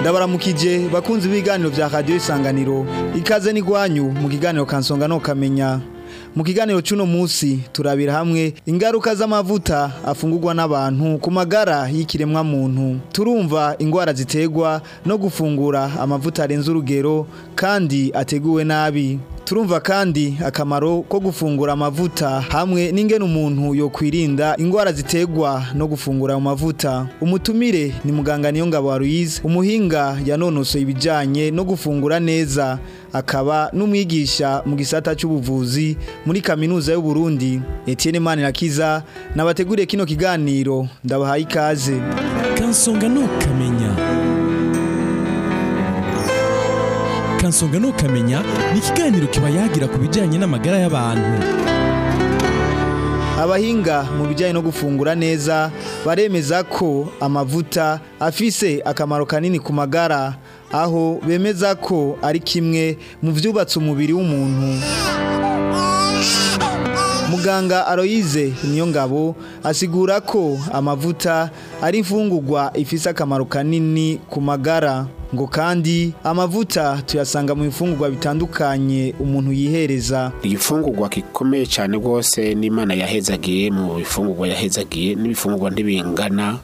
ndabaramukije bakunze ibiganiro bya radiyo isanganiro ikaze n'igwanyu mu kiganiro kansonga ntukamenya mu kiganiro cy'uno munsi turabira hamwe ingaruka z'amavuta afungurwa n'abantu ku magara y'ikiremwamuntu turumva indwara ziterwa no gufungura amavuta arenze urugero kandi ateguwe nabi turumva kandi akamaro ko gufungura amavuta hamwe n'ingene umuntu yokwirinda indwara zitegwa no gufungura ayo mavuta. umutumire ni muganga niyo ngabo Ruiz umuhinga yanonosoye ibijyanye no gufungura neza akaba n'umwigisha mu gisata cy'ubuvuzi muri kaminuza y'u Burundi Etienne Manirakiza nabateguriye kino kiganiro ndabahaye ikaze kansonga no kamenya bikansonga nukamenya ni ikiganiro kiba yagira ku bijyanye n'amagara y'abantu abahinga mu bijyanye no gufungura neza baremeza ko amavuta afise akamaro kanini ku magara aho bemeza ko ari kimwe mu byubatse umubiri w'umuntu muganga aroyize Niyongabo asigura ko amavuta ari imfungurwa ifise akamaro kanini ku magara ngo kandi amavuta tuyasanga mu bifungurwa bitandukanye umuntu yihereza igifungurwa gikomeye cyane rwose n'imana yahezagiye mu bifungurwa yahezagiye n'ibifungurwa ntibingana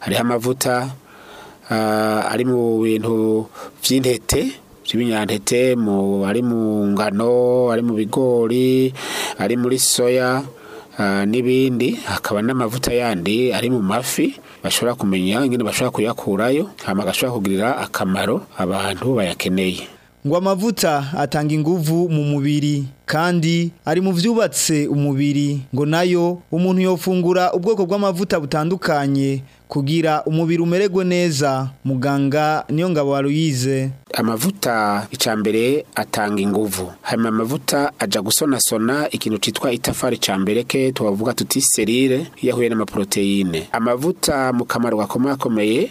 hariho amavuta ah, ari mu bintu by'intete by'ibinyantete ari mu ngano ari mu bigori ari muri soya Ah, n'ibindi hakaba n'amavuta yandi ari mu mafi bashobora kumenya ingene bashobora kuyakurayo hama gashobora kugirira akamaro abantu bayakeneye ngo amavuta atanga inguvu mu mubiri kandi ari mu byubatse umubiri ngo nayo umuntu yofungura ubwoko bw'amavuta butandukanye kugira umubiri umererwe neza muganga niyo ngabo waruyize amavuta mbere atanga inguvu hanyuma amavuta aja gusonasona ikintu citwa itafari cambereke tubavuga tuti serire yahuye n'amaproteine amavuta mu kamaro gakomakomeye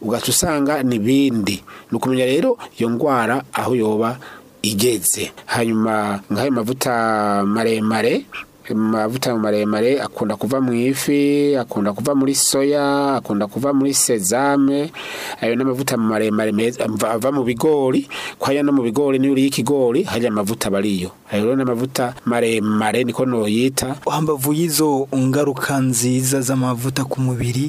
ugaca usanga n'ibindi ni ukumenya rero iyo ngwara aho yoba igeze hanyuma nk'ayo mavuta maremare amavuta maremare akunda kuva mu ifi akunda kuva muri soya akunda kuva muri sezame ayo n'amavuta maremare ava mu bigori ko hajya no mu bigori niyo uriye ikigori hajya amavuta bariyo ayo rero n'amavuta maremare niko noyita hambavu y'izo ngaruka nziza z'amavuta ku mubiri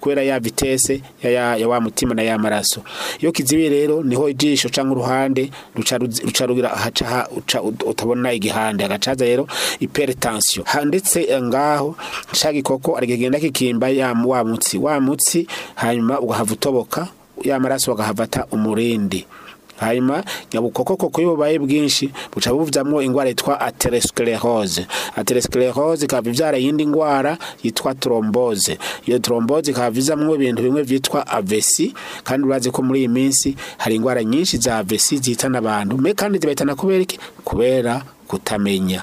kubera ya vitese ya ya wa mutima na ya maraso iyo kizibi rero niho ijisho canka uruhande ruca rugira utabona igihande agacaza rero hypertension handitse eh, ngaho cagikoko arigegenda kikimba ya wa mutsi wa mutsi hanyuma utoboka ya maraso bagahafata umurindi hanyuma nyabukoko koko iyo bubaye bwinshi buca buvyamwo ingwara yitwa aterosclerose aterosclerose ikaba ivyara yindi ngwara yitwa trombose iyo trombose ikaba ivizamwo ibintu bimwe vyitwa avesi kandi urazi ko muri iyi minsi hari ingwara nyinshi za avesi zihitana abantu me kandi zibahitana kubera iki kubera kutamenya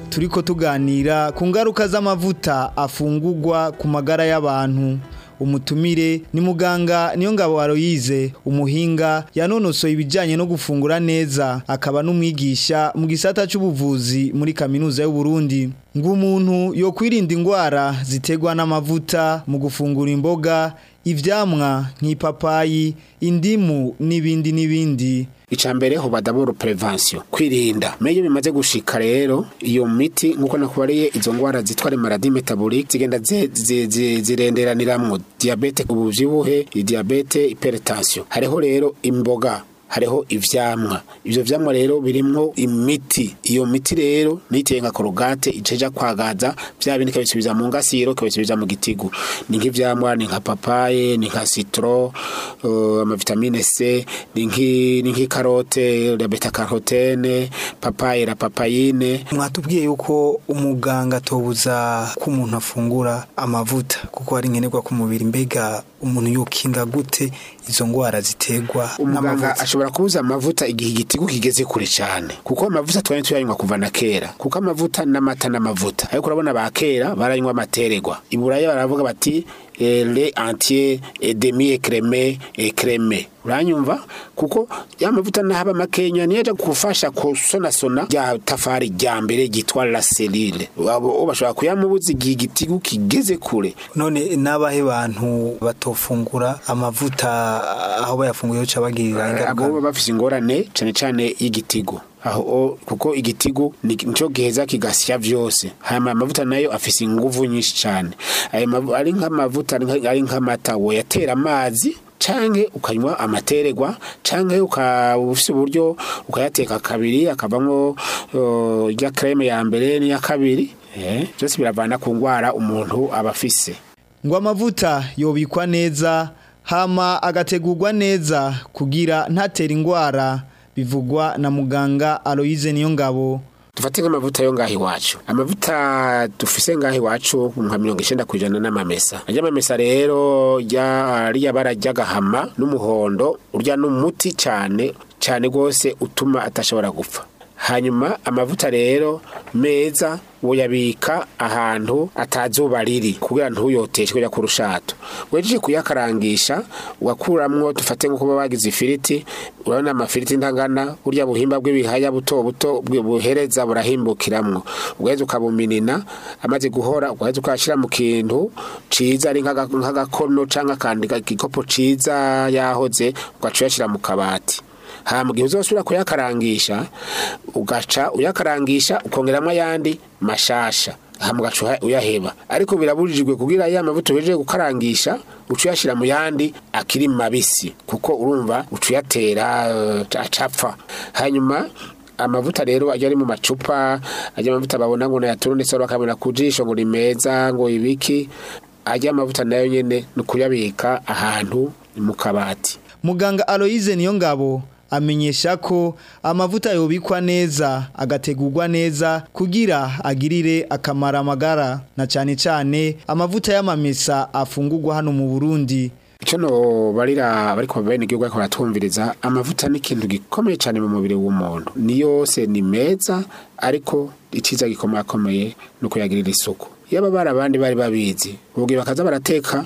turiko tuganira ku ngaruka z'amavuta afungugwa ku magara y'abantu umutumire ni muganga niyo ngabo waroyize umuhinga yanonosoye ibijyanye no gufungura neza akaba n'umwigisha mu gisata cy'ubuvuzi muri kaminuza y'u Burundi ngo umuntu yo kwirinda indwara ziterwa n'amavuta mu gufungura imboga ivyamwa nk'ipapayi indimu n'ibindi n'ibindi icambere ho badaboro prevention kwirinda meyo bimaze gushika rero iyo miti nkuko nakubareye izo ngwara zitwa le maladie metabolique zigenda zirenderaniramwo diabete ubuvyibuhe diabete hypertension hariho rero imboga hariho ivyamwa ivyo vyamwa rero birimo imiti iyo miti rero nitenga nka korogate iceja kwagaza vya bindi kabisubiza mu ngasiro kabisubiza mu gitigu ni nk'ivyamwa ni nka papaye ni nka citron uh, eh, ama vitamine C ni nki ni nki karote la beta carotene papaye la papayine mwatubwiye yuko umuganga tobuza ko umuntu afungura amavuta kuko ari nkenerwa ku mubiri mbega umuntu yokinga gute izo ndwara ziterwa n'amavuta ashobora kubuza amavuta igihe igitigu kigeze kure cyane kuko amavuta twari tuyanywa kuva na kera kuko amavuta n'amata n'amavuta ariko urabona ba kera baranywa amatererwa i burayi baravuga bati eh, le antier eh, demi ekreme eh, ekreme uranyumva kuko ya mavuta n'ahaba makenya niyo aje gufasha kusonasona rya tafari rya mbere ryitwa la selile bashobora kuyamubuza igihe igitigu kigeze kure none n'abahe bantu batofungura amavuta aho bayafunguyeho cabagirira eh, ingaruka abo bafise ingorane cane cane y'igitigo aho kuko igitigu nico giheza kigasya byose hama mavuta nayo afise inguvu nyinshi cyane ari nk'amavuta ari nk'amata wo yatera amazi cyangwa ukanywa amaterwa cyangwa ukaba ufite uburyo ukayateka kabiri akavamo irya kereme ya mbere n'iya kabiri eh, byose biravana ku ngwara umuntu abafise afise ngo amavuta yobikwa neza hama agategurwa neza kugira ntatera indwara bivugwa na muganga aloyize niyo ngabo dufate nk'amavuta yo ngaho iwacu amavuta dufise ngaho iwacu nka mirongo icyenda ku ijana n'amamesa ajya amamesa rero rya bara ry'agahama n'umuhondo urya n’umuti cyane cyane rwose utuma atashobora gupfa hanyuma amavuta rero meza uyabika ahantu atazuba riri kugira ntuyoteshe kujya kurushato. rushato wejeje kuyakarangisha wakuramwo dufate nk'uko bagize ifiriti urabona amafiriti ntangana urya buhimba bw'ibihaya buto buto buhereza burahimbukiramwo ugaheza ukabuminina amaze guhora ugaheza ukayashyira mu kintu ciza ari nk'agakono cyangwa akandi gikopo ciza yahoze ugaca uyashyira mu kabati nta mugihe kuyakarangisha ugaca uyakarangisha ukongeramo ayandi mashasha mugaca uyaheba ariko birabujijwe kugira ya mavuta uhejeje gukarangisha uca uyashyira mu yandi akiri mabisi kuko urumva uca uyatera uh, acapfa hanyuma amavuta rero ajya ari mu macupa ajya amavuta babona ngo nayaturunditse bakabona ku jisho ngo ni meza ngo ibiki ajya amavuta nayo nyine ni ukuyabika ahantu mu kabati muganga aloyize niyo ngabo amenyesha ko amavuta yobikwa neza agategurwa neza kugira agirire akamara amagara na cyane cyane amavuta y'amamesa afungurwa hano mu Burundi Chono barira bariko babene gihugu akora tumviriza amavuta ni kintu gikomeye cyane mu mubiri w'umuntu ni yose ni meza ariko iciza akomeye no kuyagirira isuku yaba barabandi bari babizi ubwo bakaza barateka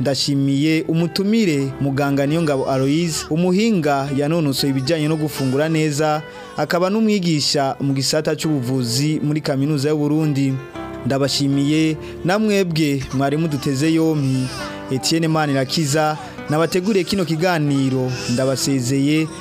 ndashimiye umutumire muganga niyo ngabo Aloise umuhinga yanonotse ibijyanye no gufungura neza akaba n'umwigisha mu gisata cy'ubuvuzi muri kaminuza y'u Burundi ndabashimiye namwebwe mwari duteze yombi Etienne Manirakiza nabateguriye kino kiganiro ndabasezeye